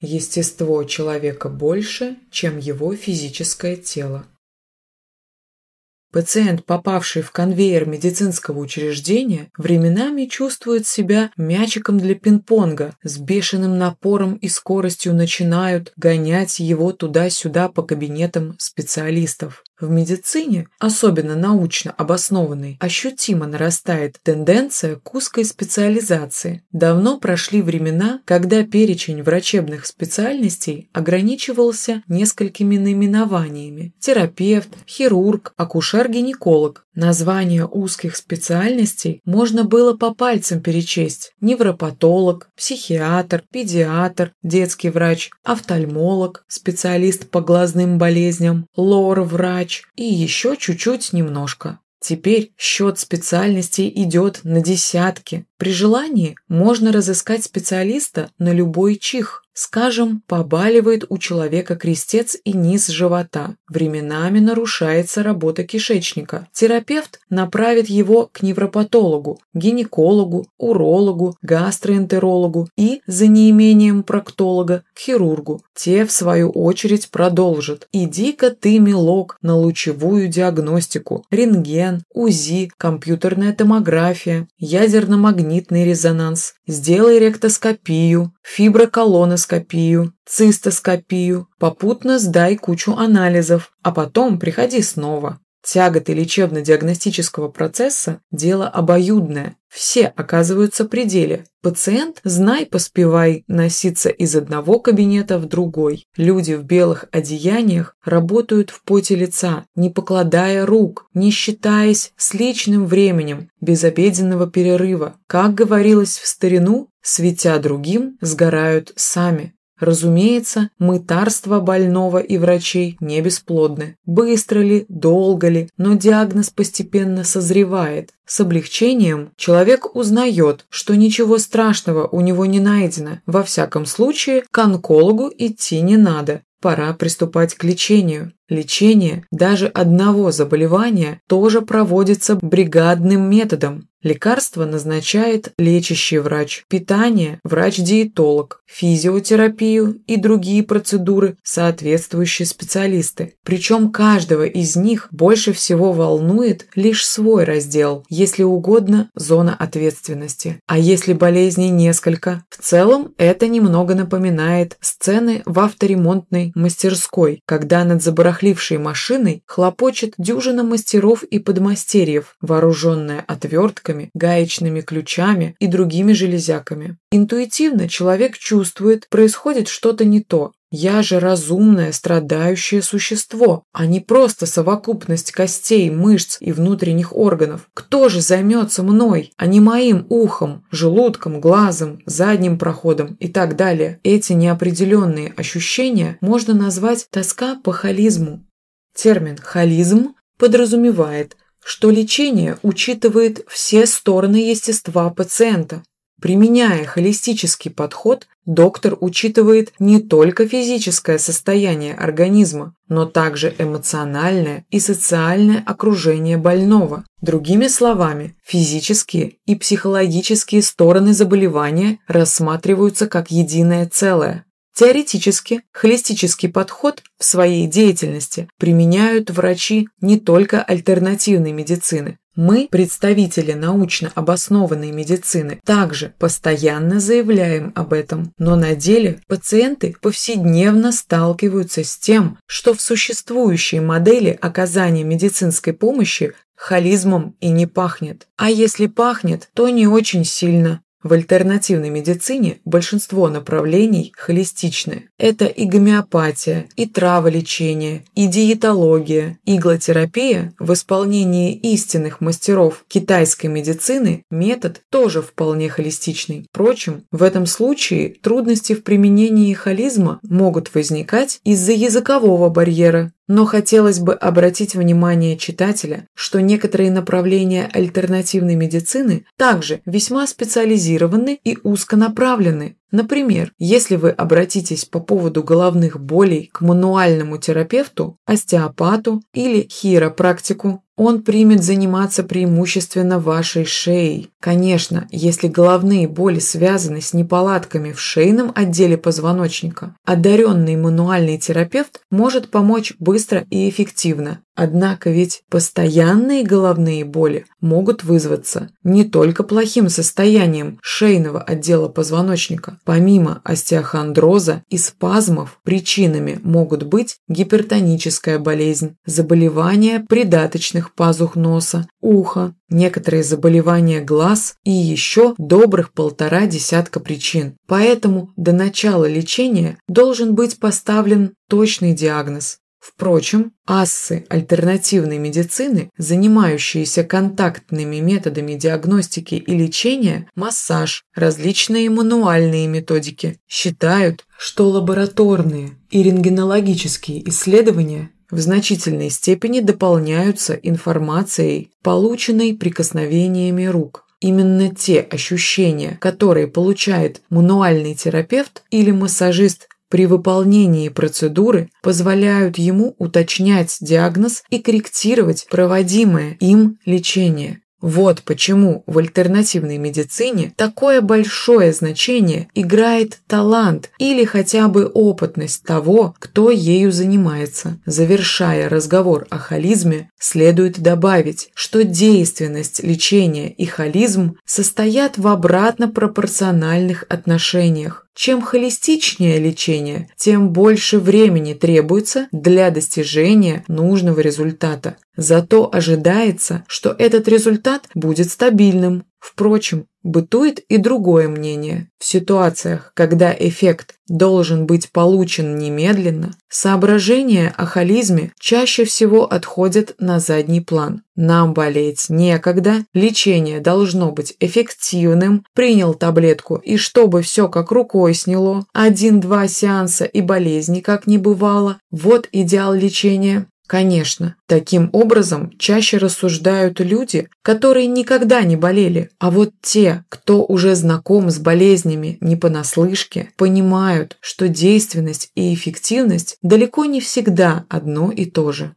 Естество человека больше, чем его физическое тело. Пациент, попавший в конвейер медицинского учреждения, временами чувствует себя мячиком для пинг-понга, с бешеным напором и скоростью начинают гонять его туда-сюда по кабинетам специалистов. В медицине, особенно научно обоснованной, ощутимо нарастает тенденция к узкой специализации. Давно прошли времена, когда перечень врачебных специальностей ограничивался несколькими наименованиями – терапевт, хирург, акушер-гинеколог. Названия узких специальностей можно было по пальцам перечесть – невропатолог, психиатр, педиатр, детский врач, офтальмолог, специалист по глазным болезням, лор-врач, врач и еще чуть-чуть немножко. Теперь счет специальностей идет на десятки. При желании можно разыскать специалиста на любой чих. Скажем, побаливает у человека крестец и низ живота. Временами нарушается работа кишечника. Терапевт направит его к невропатологу, гинекологу, урологу, гастроэнтерологу и, за неимением проктолога, к хирургу. Те, в свою очередь, продолжат. Иди-ка ты, милок, на лучевую диагностику, рентген, УЗИ, компьютерная томография, ядерно-магнитный резонанс, сделай ректоскопию, фиброколоноскопию, цистоскопию, попутно сдай кучу анализов, а потом приходи снова. Тяготы лечебно-диагностического процесса – дело обоюдное. Все оказываются при деле. Пациент, знай, поспевай, носиться из одного кабинета в другой. Люди в белых одеяниях работают в поте лица, не покладая рук, не считаясь с личным временем, без обеденного перерыва. Как говорилось в старину, светя другим, сгорают сами. Разумеется, мытарство больного и врачей не бесплодны. Быстро ли, долго ли, но диагноз постепенно созревает. С облегчением человек узнает, что ничего страшного у него не найдено. Во всяком случае, к онкологу идти не надо. Пора приступать к лечению. Лечение даже одного заболевания тоже проводится бригадным методом. Лекарство назначает лечащий врач, питание – врач-диетолог, физиотерапию и другие процедуры – соответствующие специалисты. Причем каждого из них больше всего волнует лишь свой раздел, если угодно – зона ответственности. А если болезней несколько? В целом это немного напоминает сцены в авторемонтной мастерской, когда над забарахлившей машиной хлопочет дюжина мастеров и подмастерьев, вооруженная отверткой ручками, гаечными ключами и другими железяками. Интуитивно человек чувствует, происходит что-то не то. Я же разумное, страдающее существо, а не просто совокупность костей, мышц и внутренних органов. Кто же займется мной, а не моим ухом, желудком, глазом, задним проходом и так далее? Эти неопределенные ощущения можно назвать тоска по холизму. Термин «холизм» подразумевает что лечение учитывает все стороны естества пациента. Применяя холистический подход, доктор учитывает не только физическое состояние организма, но также эмоциональное и социальное окружение больного. Другими словами, физические и психологические стороны заболевания рассматриваются как единое целое. Теоретически, холистический подход в своей деятельности применяют врачи не только альтернативной медицины. Мы, представители научно обоснованной медицины, также постоянно заявляем об этом, но на деле пациенты повседневно сталкиваются с тем, что в существующей модели оказания медицинской помощи холизмом и не пахнет. А если пахнет, то не очень сильно. В альтернативной медицине большинство направлений холистичны. Это и гомеопатия, и траволечение, и диетология, иглотерапия в исполнении истинных мастеров китайской медицины метод тоже вполне холистичный. Впрочем, в этом случае трудности в применении холизма могут возникать из-за языкового барьера, но хотелось бы обратить внимание читателя, что некоторые направления альтернативной медицины также весьма специализированы и узконаправлены. Например, если вы обратитесь по поводу головных болей к мануальному терапевту, остеопату или хиропрактику, он примет заниматься преимущественно вашей шеей. Конечно, если головные боли связаны с неполадками в шейном отделе позвоночника, одаренный мануальный терапевт может помочь быстро и эффективно. Однако ведь постоянные головные боли могут вызваться не только плохим состоянием шейного отдела позвоночника. Помимо остеохондроза и спазмов, причинами могут быть гипертоническая болезнь, заболевания придаточных пазух носа, уха, некоторые заболевания глаз и еще добрых полтора десятка причин. Поэтому до начала лечения должен быть поставлен точный диагноз. Впрочем, ассы альтернативной медицины, занимающиеся контактными методами диагностики и лечения, массаж, различные мануальные методики, считают, что лабораторные и рентгенологические исследования в значительной степени дополняются информацией, полученной прикосновениями рук. Именно те ощущения, которые получает мануальный терапевт или массажист при выполнении процедуры позволяют ему уточнять диагноз и корректировать проводимое им лечение. Вот почему в альтернативной медицине такое большое значение играет талант или хотя бы опытность того, кто ею занимается. Завершая разговор о холизме, следует добавить, что действенность лечения и холизм состоят в обратно пропорциональных отношениях. Чем холистичнее лечение, тем больше времени требуется для достижения нужного результата. Зато ожидается, что этот результат будет стабильным. Впрочем, бытует и другое мнение. В ситуациях, когда эффект должен быть получен немедленно, соображения о холизме чаще всего отходят на задний план. Нам болеть некогда, лечение должно быть эффективным, принял таблетку и чтобы все как рукой сняло, один-два сеанса и болезни как не бывало, вот идеал лечения. Конечно, таким образом чаще рассуждают люди, которые никогда не болели, а вот те, кто уже знаком с болезнями не понаслышке, понимают, что действенность и эффективность далеко не всегда одно и то же.